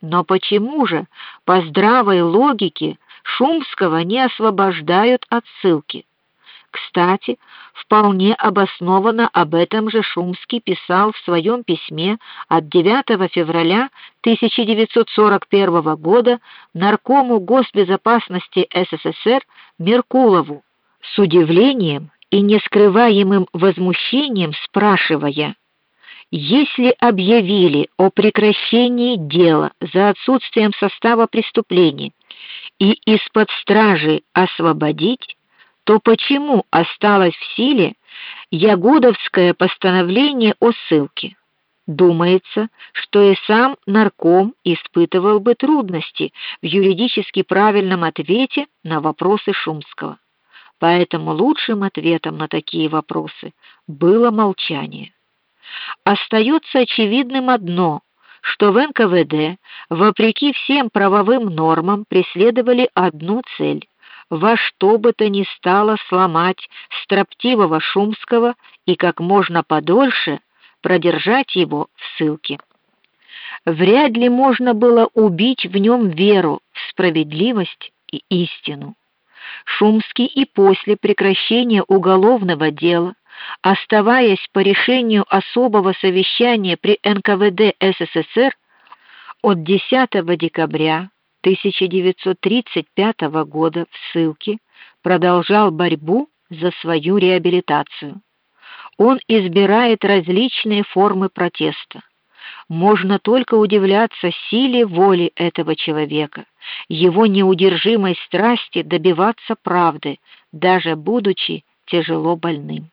Но почему же по здравой логике Шумского не освобождают от ссылки? Кстати, вполне обоснованно об этом же Шумский писал в своем письме от 9 февраля 1941 года наркому госбезопасности СССР Меркулову с удивлением и нескрываемым возмущением спрашивая: если объявили о прекращении дела за отсутствием состава преступления и из-под стражи освободить, то почему осталось в силе Ягудовское постановление о ссылке? Думается, что и сам нарком испытывал бы трудности в юридически правильном ответе на вопросы Шумского. Поэтому лучшим ответом на такие вопросы было молчание. Остается очевидным одно, что в НКВД, вопреки всем правовым нормам, преследовали одну цель во что бы то ни стало сломать строптивого Шумского и как можно подольше продержать его в ссылке. Вряд ли можно было убить в нем веру в справедливость и истину. Шумский и после прекращения уголовного дела, оставаясь по решению особого совещания при НКВД СССР от 10 декабря 1935 года в ссылке, продолжал борьбу за свою реабилитацию. Он избирает различные формы протеста. Можно только удивляться силе воли этого человека, его неудержимой страсти добиваться правды, даже будучи тяжело больным.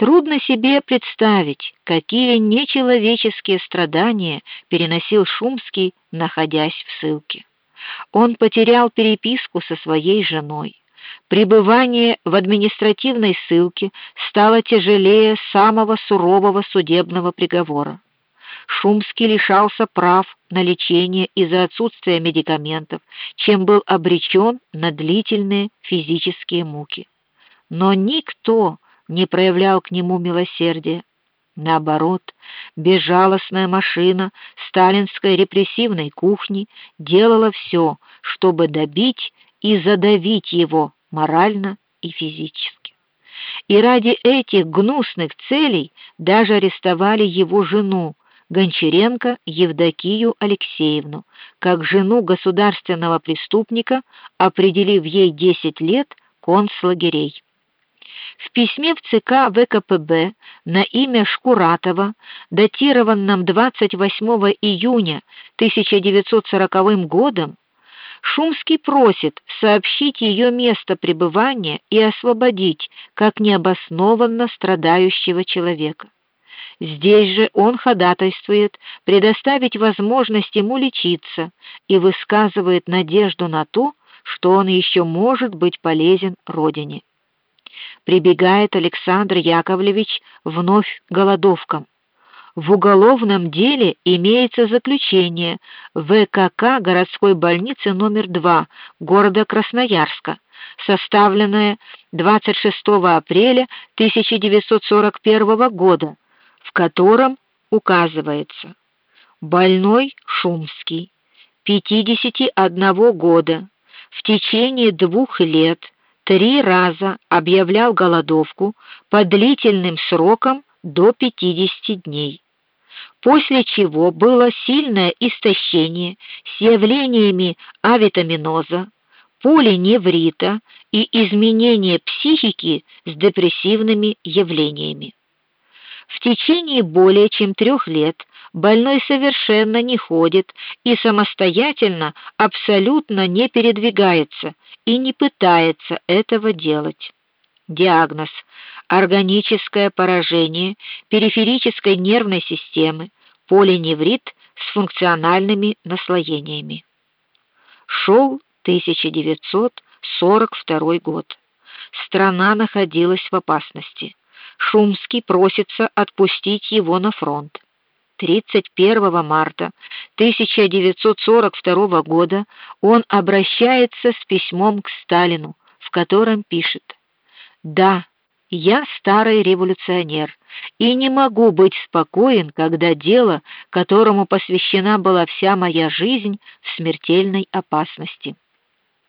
Трудно себе представить, какие нечеловеческие страдания переносил Шумский, находясь в ссылке. Он потерял переписку со своей женой. Пребывание в административной ссылке стало тяжелее самого сурового судебного приговора. Шумский лишался прав на лечение из-за отсутствия медикаментов, чем был обречен на длительные физические муки. Но никто не проявлял к нему милосердия. Наоборот, безжалостная машина сталинской репрессивной кухни делала все, чтобы добить и задавить его морально и физически. И ради этих гнусных целей даже арестовали его жену, Гончаренко Евдокию Алексеевну, как жену государственного преступника, определив ей 10 лет концлагерей. В письме в ЦК ВКПБ на имя Шкуратова, датированном 28 июня 1940 годом, Шумский просит сообщить ее место пребывания и освободить как необоснованно страдающего человека. Здесь же он ходатайствует предоставить возможность ему лечиться и высказывает надежду на то, что он еще может быть полезен родине прибегает Александр Яковлевич вновь голодовкам. В уголовном деле имеется заключение ВКК городской больницы номер 2 города Красноярска, составленное 26 апреля 1941 года, в котором указывается: больной Шумский, 51 года, в течение двух лет три раза объявлял голодовку по длительным срокам до 50 дней. После чего было сильное истощение с явлениями авитаминоза, полиневрита и изменение психики с депрессивными явлениями. В течение более чем трех лет больной совершенно не ходит и самостоятельно абсолютно не передвигается и не пытается этого делать. Диагноз: органическое поражение периферической нервной системы, полиневрит с функциональными наслоениями. Шел 1942 год. Страна находилась в опасности. Шумский просится отпустить его на фронт. 31 марта 1942 года он обращается с письмом к Сталину, в котором пишет: "Да, Я старый революционер и не могу быть спокоен, когда дело, которому посвящена была вся моя жизнь, в смертельной опасности.